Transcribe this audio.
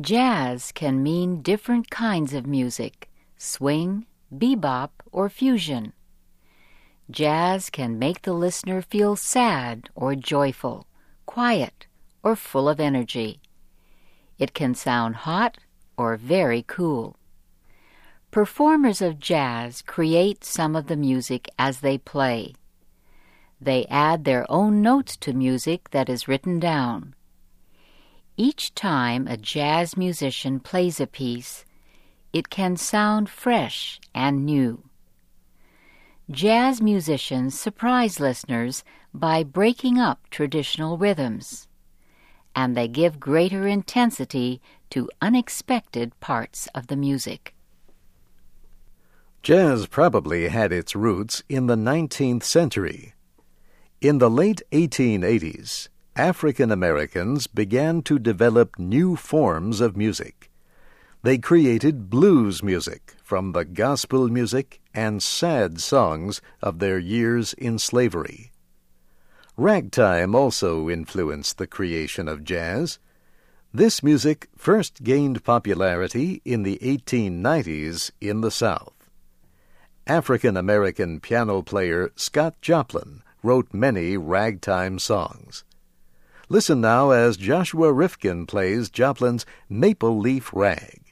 Jazz can mean different kinds of music swing, bebop, or fusion. Jazz can make the listener feel sad or joyful, quiet or full of energy. It can sound hot or very cool. Performers of jazz create some of the music as they play. They add their own notes to music that is written down. Each time a jazz musician plays a piece, it can sound fresh and new. Jazz musicians surprise listeners by breaking up traditional rhythms, and they give greater intensity to unexpected parts of the music. Jazz probably had its roots in the 19th century. In the late 1880s, African Americans began to develop new forms of music. They created blues music from the gospel music and sad songs of their years in slavery. Ragtime also influenced the creation of jazz. This music first gained popularity in the 1890s in the South. African American piano player Scott Joplin wrote many ragtime songs. Listen now as Joshua Rifkin plays Joplin's Maple Leaf Rag.